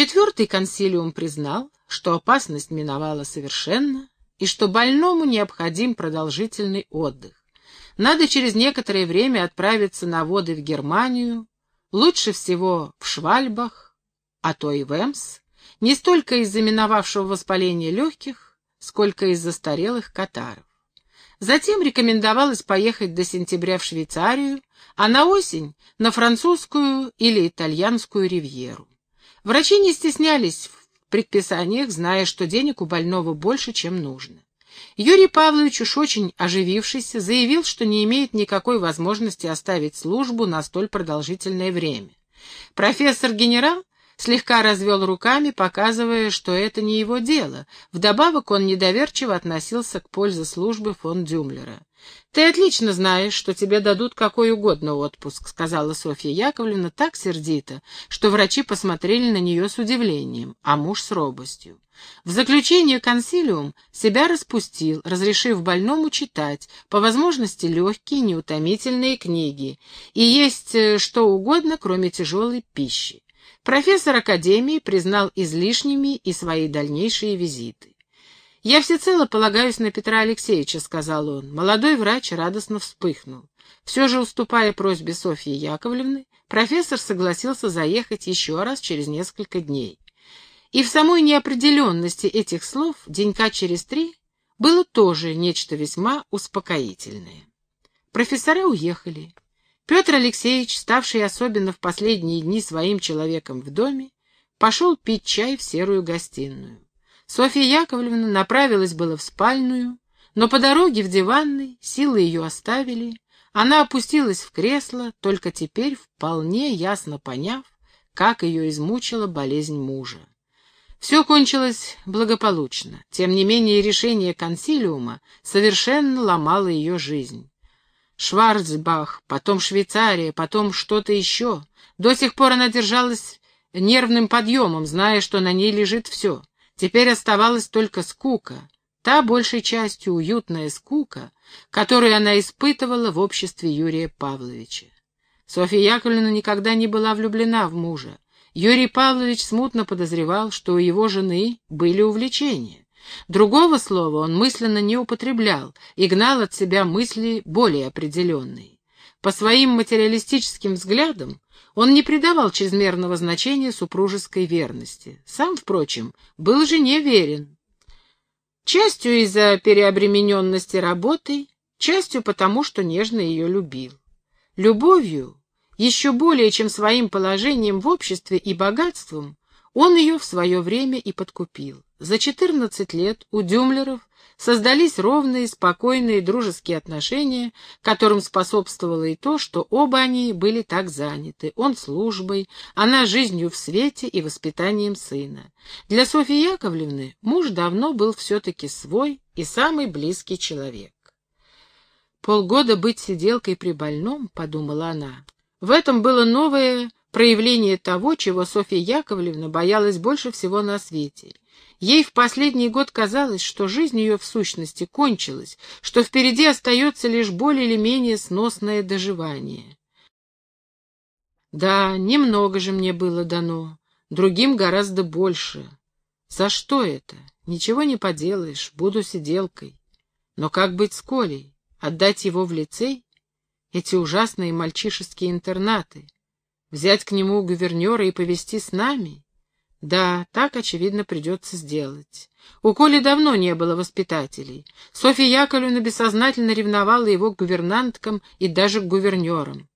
Четвертый консилиум признал, что опасность миновала совершенно и что больному необходим продолжительный отдых. Надо через некоторое время отправиться на воды в Германию, лучше всего в Швальбах, а то и в Эмс, не столько из-за миновавшего воспаления легких, сколько из за застарелых катаров. Затем рекомендовалось поехать до сентября в Швейцарию, а на осень — на французскую или итальянскую ривьеру. Врачи не стеснялись в предписаниях, зная, что денег у больного больше, чем нужно. Юрий Павлович, уж очень оживившийся, заявил, что не имеет никакой возможности оставить службу на столь продолжительное время. Профессор-генерал слегка развел руками, показывая, что это не его дело. Вдобавок он недоверчиво относился к пользе службы фон Дюмлера. «Ты отлично знаешь, что тебе дадут какой угодно отпуск», — сказала Софья Яковлевна так сердито, что врачи посмотрели на нее с удивлением, а муж с робостью. В заключение консилиум себя распустил, разрешив больному читать, по возможности легкие, неутомительные книги, и есть э, что угодно, кроме тяжелой пищи. Профессор Академии признал излишними и свои дальнейшие визиты. «Я всецело полагаюсь на Петра Алексеевича», — сказал он. Молодой врач радостно вспыхнул. Все же, уступая просьбе Софьи Яковлевны, профессор согласился заехать еще раз через несколько дней. И в самой неопределенности этих слов денька через три было тоже нечто весьма успокоительное. Профессора уехали. Петр Алексеевич, ставший особенно в последние дни своим человеком в доме, пошел пить чай в серую гостиную. Софья Яковлевна направилась было в спальную, но по дороге в диванной силы ее оставили, она опустилась в кресло, только теперь вполне ясно поняв, как ее измучила болезнь мужа. Все кончилось благополучно, тем не менее решение консилиума совершенно ломало ее жизнь. Шварцбах, потом Швейцария, потом что-то еще. До сих пор она держалась нервным подъемом, зная, что на ней лежит все. Теперь оставалась только скука, та большей частью уютная скука, которую она испытывала в обществе Юрия Павловича. Софья Яковлевна никогда не была влюблена в мужа. Юрий Павлович смутно подозревал, что у его жены были увлечения. Другого слова он мысленно не употреблял и гнал от себя мысли более определенные. По своим материалистическим взглядам он не придавал чрезмерного значения супружеской верности. Сам, впрочем, был жене верен. Частью из-за переобремененности работой, частью потому, что нежно ее любил. Любовью, еще более чем своим положением в обществе и богатством, он ее в свое время и подкупил. За 14 лет у Дюмлеров создались ровные, спокойные, дружеские отношения, которым способствовало и то, что оба они были так заняты, он службой, она жизнью в свете и воспитанием сына. Для Софьи Яковлевны муж давно был все-таки свой и самый близкий человек. «Полгода быть сиделкой при больном», — подумала она, — в этом было новое проявление того, чего Софья Яковлевна боялась больше всего на свете — Ей в последний год казалось, что жизнь ее в сущности кончилась, что впереди остается лишь более или менее сносное доживание. Да, немного же мне было дано, другим гораздо больше. За что это? Ничего не поделаешь, буду сиделкой. Но как быть с Колей? Отдать его в лицей? Эти ужасные мальчишеские интернаты? Взять к нему гувернера и повезти с нами? Да, так, очевидно, придется сделать. У Коли давно не было воспитателей. Софья Яковлевна бессознательно ревновала его к гувернанткам и даже к гувернерам.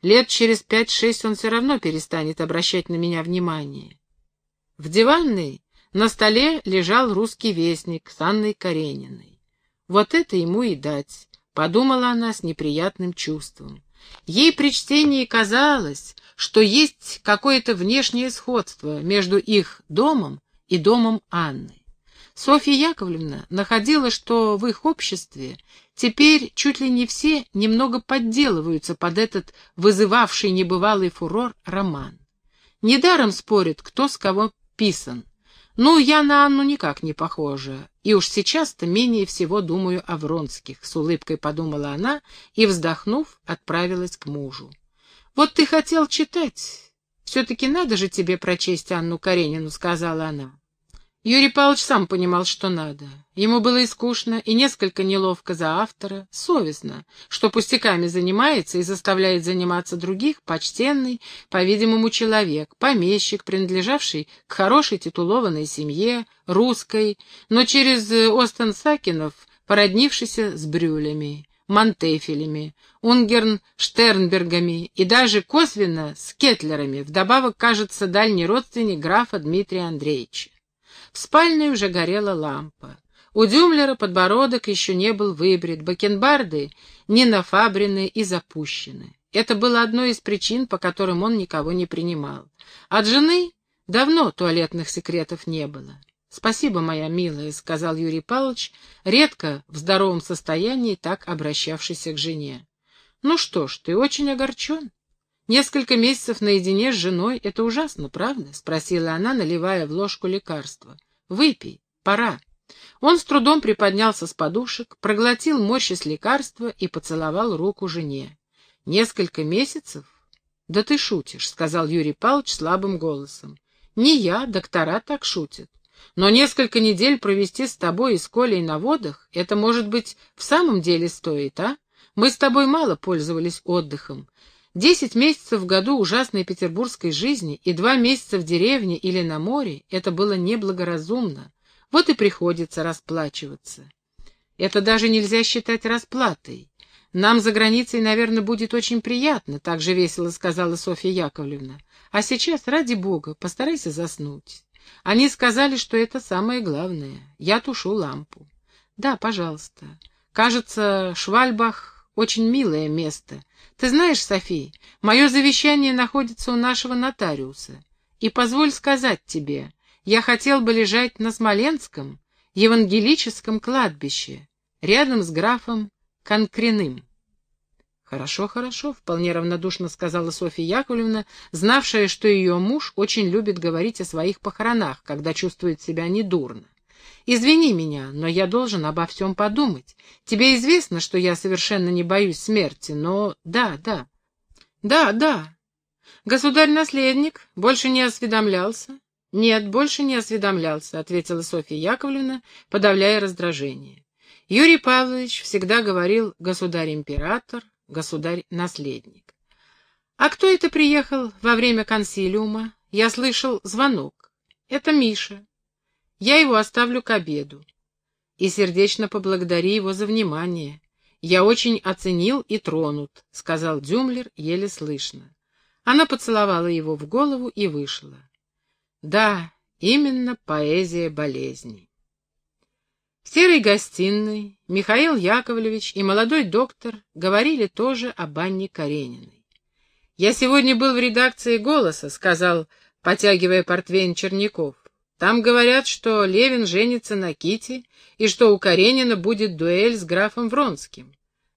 Лет через пять-шесть он все равно перестанет обращать на меня внимание. В диванной на столе лежал русский вестник с Анной Карениной. Вот это ему и дать, подумала она с неприятным чувством. Ей при чтении казалось, что есть какое-то внешнее сходство между их домом и домом Анны. Софья Яковлевна находила, что в их обществе теперь чуть ли не все немного подделываются под этот вызывавший небывалый фурор роман. Недаром спорят, кто с кого писан. Ну, я на Анну никак не похожа, и уж сейчас-то менее всего думаю о Вронских, с улыбкой подумала она и, вздохнув, отправилась к мужу. Вот ты хотел читать. «Все-таки надо же тебе прочесть Анну Каренину», — сказала она. Юрий Павлович сам понимал, что надо. Ему было и скучно, и несколько неловко за автора, совестно, что пустяками занимается и заставляет заниматься других, почтенный, по-видимому, человек, помещик, принадлежавший к хорошей титулованной семье, русской, но через Остен Сакинов, породнившийся с брюлями. Монтефелями, Унгерн-Штернбергами и даже косвенно с Кетлерами, вдобавок, кажется, дальний родственник графа Дмитрия Андреевича. В спальне уже горела лампа. У Дюмлера подбородок еще не был выбрит, бакенбарды не нафабрены и запущены. Это было одной из причин, по которым он никого не принимал. От жены давно туалетных секретов не было. «Спасибо, моя милая», — сказал Юрий Павлович, редко в здоровом состоянии так обращавшийся к жене. «Ну что ж, ты очень огорчен. Несколько месяцев наедине с женой — это ужасно, правда?» — спросила она, наливая в ложку лекарства. «Выпей, пора». Он с трудом приподнялся с подушек, проглотил морщись лекарства и поцеловал руку жене. «Несколько месяцев?» «Да ты шутишь», — сказал Юрий Павлович слабым голосом. «Не я, доктора так шутят. Но несколько недель провести с тобой и с Колей на водах, это, может быть, в самом деле стоит, а? Мы с тобой мало пользовались отдыхом. Десять месяцев в году ужасной петербургской жизни и два месяца в деревне или на море — это было неблагоразумно. Вот и приходится расплачиваться. Это даже нельзя считать расплатой. Нам за границей, наверное, будет очень приятно, — так же весело сказала Софья Яковлевна. А сейчас, ради бога, постарайся заснуть. Они сказали, что это самое главное. Я тушу лампу. Да, пожалуйста. Кажется, Швальбах — очень милое место. Ты знаешь, Софи, мое завещание находится у нашего нотариуса. И позволь сказать тебе, я хотел бы лежать на Смоленском, евангелическом кладбище, рядом с графом Конкреным. «Хорошо, хорошо», — вполне равнодушно сказала Софья Яковлевна, знавшая, что ее муж очень любит говорить о своих похоронах, когда чувствует себя недурно. Извини меня, но я должен обо всем подумать. Тебе известно, что я совершенно не боюсь смерти, но... Да, да. Да, да. Государь-наследник больше не осведомлялся? Нет, больше не осведомлялся, ответила Софья Яковлевна, подавляя раздражение. Юрий Павлович всегда говорил «государь-император», «государь-наследник». «А кто это приехал во время консилиума? Я слышал звонок. Это Миша. Я его оставлю к обеду. И сердечно поблагодари его за внимание. Я очень оценил и тронут, — сказал Дюмлер еле слышно. Она поцеловала его в голову и вышла. Да, именно поэзия болезней. В серой гостиной Михаил Яковлевич и молодой доктор говорили тоже об Анне Карениной. «Я сегодня был в редакции «Голоса», — сказал, потягивая портвейн Черняков. Там говорят, что Левин женится на Кити и что у Каренина будет дуэль с графом Вронским.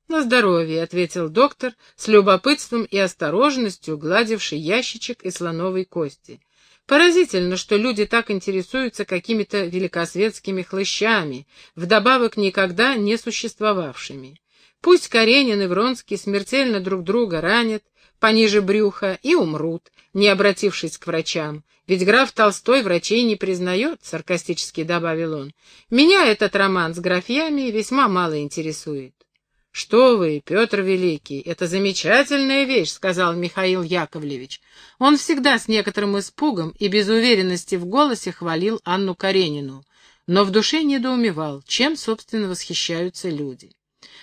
«На здоровье», — ответил доктор, с любопытством и осторожностью гладивший ящичек из слоновой кости. Поразительно, что люди так интересуются какими-то великосветскими хлыщами, вдобавок никогда не существовавшими. Пусть Каренин и Вронский смертельно друг друга ранят, пониже брюха, и умрут, не обратившись к врачам. Ведь граф Толстой врачей не признает, — саркастически добавил он. Меня этот роман с графьями весьма мало интересует. — Что вы, Петр Великий, это замечательная вещь, — сказал Михаил Яковлевич. Он всегда с некоторым испугом и без уверенности в голосе хвалил Анну Каренину, но в душе недоумевал, чем, собственно, восхищаются люди.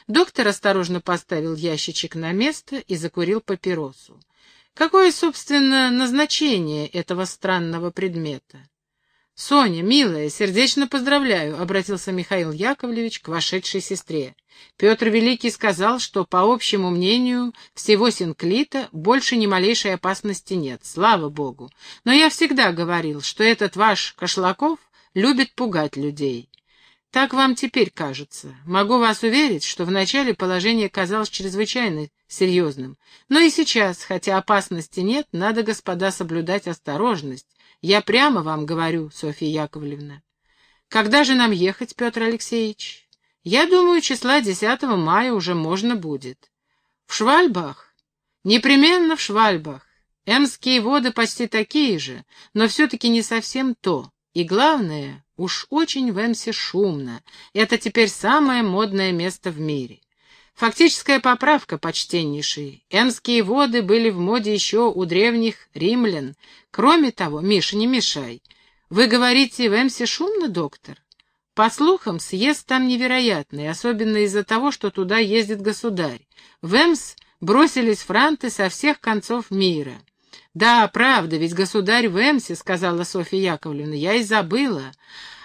Доктор осторожно поставил ящичек на место и закурил папиросу. Какое, собственно, назначение этого странного предмета? «Соня, милая, сердечно поздравляю», — обратился Михаил Яковлевич к вошедшей сестре. Петр Великий сказал, что, по общему мнению, всего синклита больше ни малейшей опасности нет, слава богу. Но я всегда говорил, что этот ваш Кошлаков любит пугать людей. Так вам теперь кажется. Могу вас уверить, что вначале положение казалось чрезвычайно серьезным. Но и сейчас, хотя опасности нет, надо, господа, соблюдать осторожность. Я прямо вам говорю, Софья Яковлевна. Когда же нам ехать, Петр Алексеевич? Я думаю, числа 10 мая уже можно будет. В Швальбах? Непременно в Швальбах. Эмские воды почти такие же, но все-таки не совсем то. И главное, уж очень в Эмсе шумно. Это теперь самое модное место в мире. Фактическая поправка, почтеннейший. Эмские воды были в моде еще у древних римлян. Кроме того, Миша, не мешай. Вы говорите, в Эмсе шумно, доктор? По слухам, съезд там невероятный, особенно из-за того, что туда ездит государь. В Эмс бросились франты со всех концов мира. «Да, правда, ведь государь в Эмсе», — сказала Софья Яковлевна, — «я и забыла.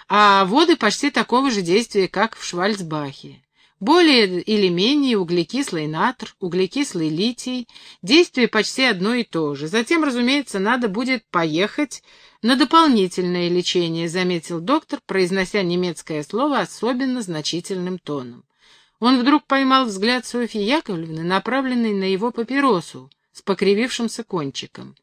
А воды почти такого же действия, как в Швальцбахе. Более или менее углекислый натр, углекислый литий, действие почти одно и то же. Затем, разумеется, надо будет поехать на дополнительное лечение», — заметил доктор, произнося немецкое слово особенно значительным тоном. Он вдруг поймал взгляд Софьи Яковлевны, направленный на его папиросу с покривившимся кончиком.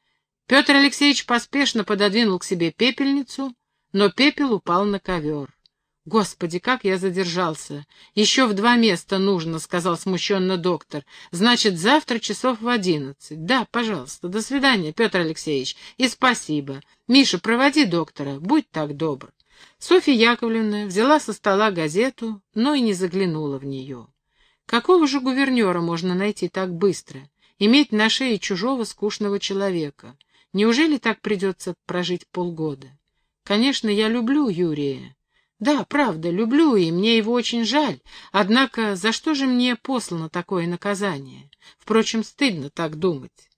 Петр Алексеевич поспешно пододвинул к себе пепельницу, но пепел упал на ковер. «Господи, как я задержался! Еще в два места нужно», — сказал смущенно доктор. «Значит, завтра часов в одиннадцать. Да, пожалуйста. До свидания, Петр Алексеевич. И спасибо. Миша, проводи доктора. Будь так добр». Софья Яковлевна взяла со стола газету, но и не заглянула в нее. Какого же гувернера можно найти так быстро? Иметь на шее чужого скучного человека? Неужели так придется прожить полгода? Конечно, я люблю Юрия. Да, правда, люблю, и мне его очень жаль. Однако за что же мне послано такое наказание? Впрочем, стыдно так думать.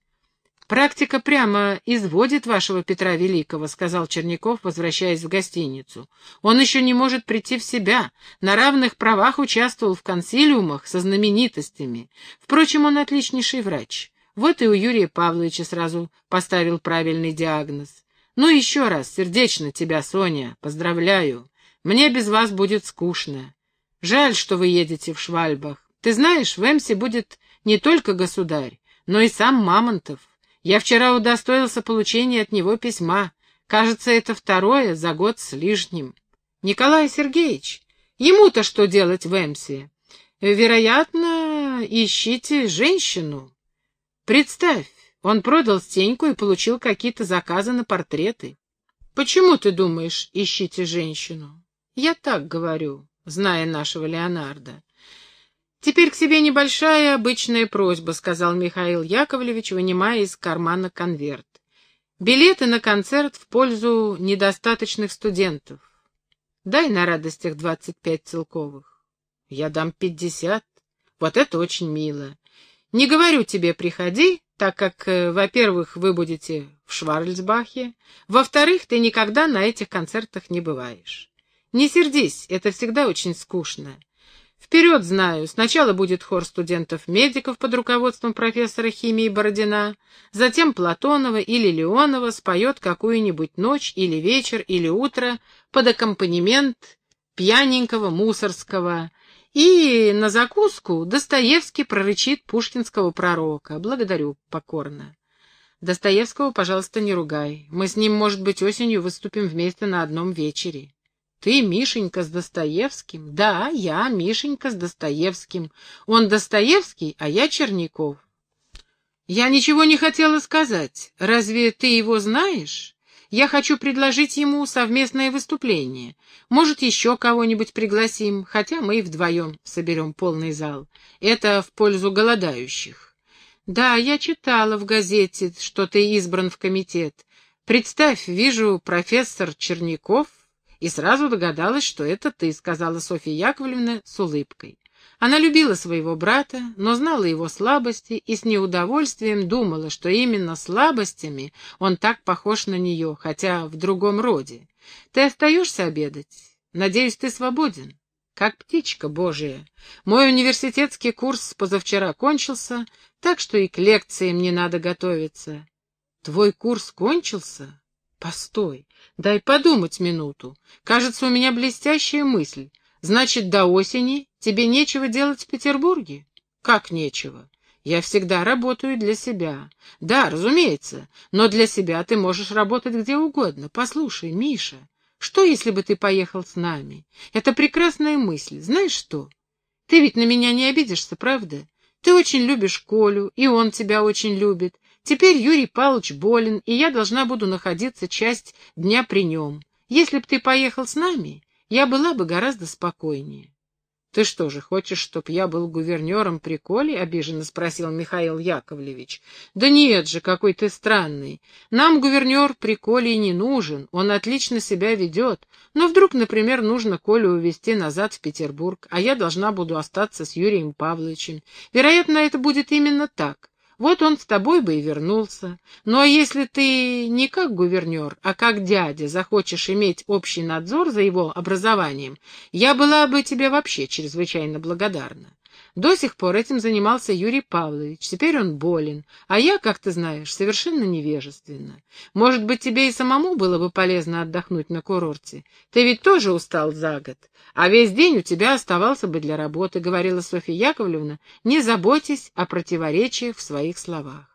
«Практика прямо изводит вашего Петра Великого», — сказал Черняков, возвращаясь в гостиницу. «Он еще не может прийти в себя, на равных правах участвовал в консилиумах со знаменитостями. Впрочем, он отличнейший врач. Вот и у Юрия Павловича сразу поставил правильный диагноз. Ну, еще раз, сердечно тебя, Соня, поздравляю. Мне без вас будет скучно. Жаль, что вы едете в Швальбах. Ты знаешь, в Эмсе будет не только государь, но и сам Мамонтов. Я вчера удостоился получения от него письма. Кажется, это второе за год с лишним. Николай Сергеевич, ему-то что делать в Эмсе? Вероятно, ищите женщину. Представь, он продал Стеньку и получил какие-то заказы на портреты. Почему ты думаешь, ищите женщину? Я так говорю, зная нашего Леонардо. «Теперь к себе небольшая обычная просьба», — сказал Михаил Яковлевич, вынимая из кармана конверт. «Билеты на концерт в пользу недостаточных студентов. Дай на радостях двадцать пять целковых. Я дам пятьдесят. Вот это очень мило. Не говорю тебе приходи, так как, э, во-первых, вы будете в Шварльцбахе, во-вторых, ты никогда на этих концертах не бываешь. Не сердись, это всегда очень скучно. Вперед знаю, сначала будет хор студентов-медиков под руководством профессора химии Бородина, затем Платонова или Леонова споет какую-нибудь ночь или вечер или утро под аккомпанемент пьяненького Мусорского, и на закуску Достоевский прорычит пушкинского пророка. Благодарю покорно. Достоевского, пожалуйста, не ругай. Мы с ним, может быть, осенью выступим вместе на одном вечере. Ты, Мишенька, с Достоевским? Да, я, Мишенька, с Достоевским. Он Достоевский, а я Черняков. Я ничего не хотела сказать. Разве ты его знаешь? Я хочу предложить ему совместное выступление. Может, еще кого-нибудь пригласим, хотя мы и вдвоем соберем полный зал. Это в пользу голодающих. Да, я читала в газете, что ты избран в комитет. Представь, вижу профессор Черняков, и сразу догадалась, что это ты, сказала Софья Яковлевна с улыбкой. Она любила своего брата, но знала его слабости и с неудовольствием думала, что именно слабостями он так похож на нее, хотя в другом роде. «Ты остаешься обедать? Надеюсь, ты свободен?» «Как птичка божия. Мой университетский курс позавчера кончился, так что и к лекциям не надо готовиться». «Твой курс кончился?» «Постой, дай подумать минуту. Кажется, у меня блестящая мысль». Значит, до осени тебе нечего делать в Петербурге? Как нечего? Я всегда работаю для себя. Да, разумеется, но для себя ты можешь работать где угодно. Послушай, Миша, что, если бы ты поехал с нами? Это прекрасная мысль. Знаешь что? Ты ведь на меня не обидишься, правда? Ты очень любишь Колю, и он тебя очень любит. Теперь Юрий Павлович болен, и я должна буду находиться часть дня при нем. Если б ты поехал с нами, я была бы гораздо спокойнее. «Ты что же, хочешь, чтоб я был гувернером при Коле?» — обиженно спросил Михаил Яковлевич. «Да нет же, какой ты странный. Нам гувернер при Коле и не нужен, он отлично себя ведет. Но вдруг, например, нужно Колю увезти назад в Петербург, а я должна буду остаться с Юрием Павловичем. Вероятно, это будет именно так. Вот он с тобой бы и вернулся. Ну а если ты не как гувернер, а как дядя захочешь иметь общий надзор за его образованием, я была бы тебе вообще чрезвычайно благодарна. До сих пор этим занимался Юрий Павлович, теперь он болен, а я, как ты знаешь, совершенно невежественна. Может быть, тебе и самому было бы полезно отдохнуть на курорте? Ты ведь тоже устал за год, а весь день у тебя оставался бы для работы, — говорила Софья Яковлевна, — не заботьтесь о противоречиях в своих словах.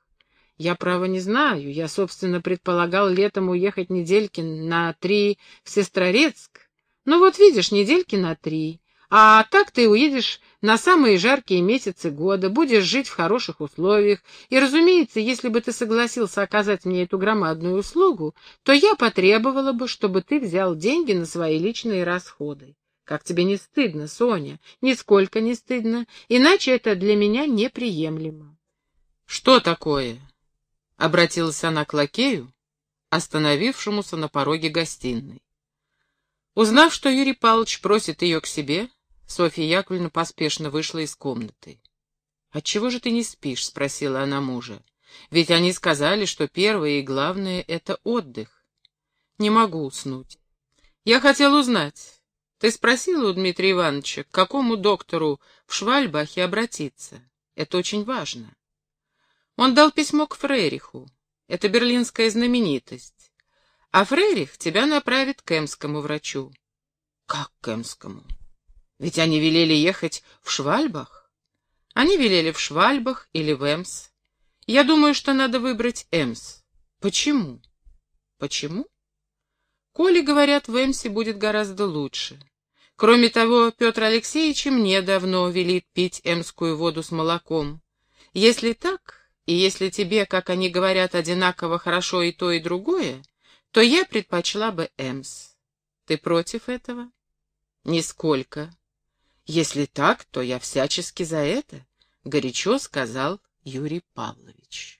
Я, право, не знаю. Я, собственно, предполагал летом уехать недельки на три в Сестрорецк. Ну вот видишь, недельки на три. А так ты уедешь на самые жаркие месяцы года, будешь жить в хороших условиях, и, разумеется, если бы ты согласился оказать мне эту громадную услугу, то я потребовала бы, чтобы ты взял деньги на свои личные расходы. Как тебе не стыдно, Соня? Нисколько не стыдно, иначе это для меня неприемлемо. — Что такое? — обратилась она к лакею, остановившемуся на пороге гостиной. Узнав, что Юрий Павлович просит ее к себе, Софья Яковлевна поспешно вышла из комнаты. «Отчего же ты не спишь?» — спросила она мужа. «Ведь они сказали, что первое и главное — это отдых». «Не могу уснуть. Я хотел узнать. Ты спросила у Дмитрия Ивановича, к какому доктору в Швальбахе обратиться? Это очень важно». Он дал письмо к Фрериху. Это берлинская знаменитость. А Фрерих тебя направит к эмскому врачу. Как к эмскому? Ведь они велели ехать в Швальбах. Они велели в Швальбах или в Эмс. Я думаю, что надо выбрать Эмс. Почему? Почему? Коли, говорят, в Эмсе будет гораздо лучше. Кроме того, Петр Алексеевич мне давно велит пить эмскую воду с молоком. Если так, и если тебе, как они говорят, одинаково хорошо и то, и другое, то я предпочла бы Эмс. Ты против этого? Нисколько. Если так, то я всячески за это, — горячо сказал Юрий Павлович.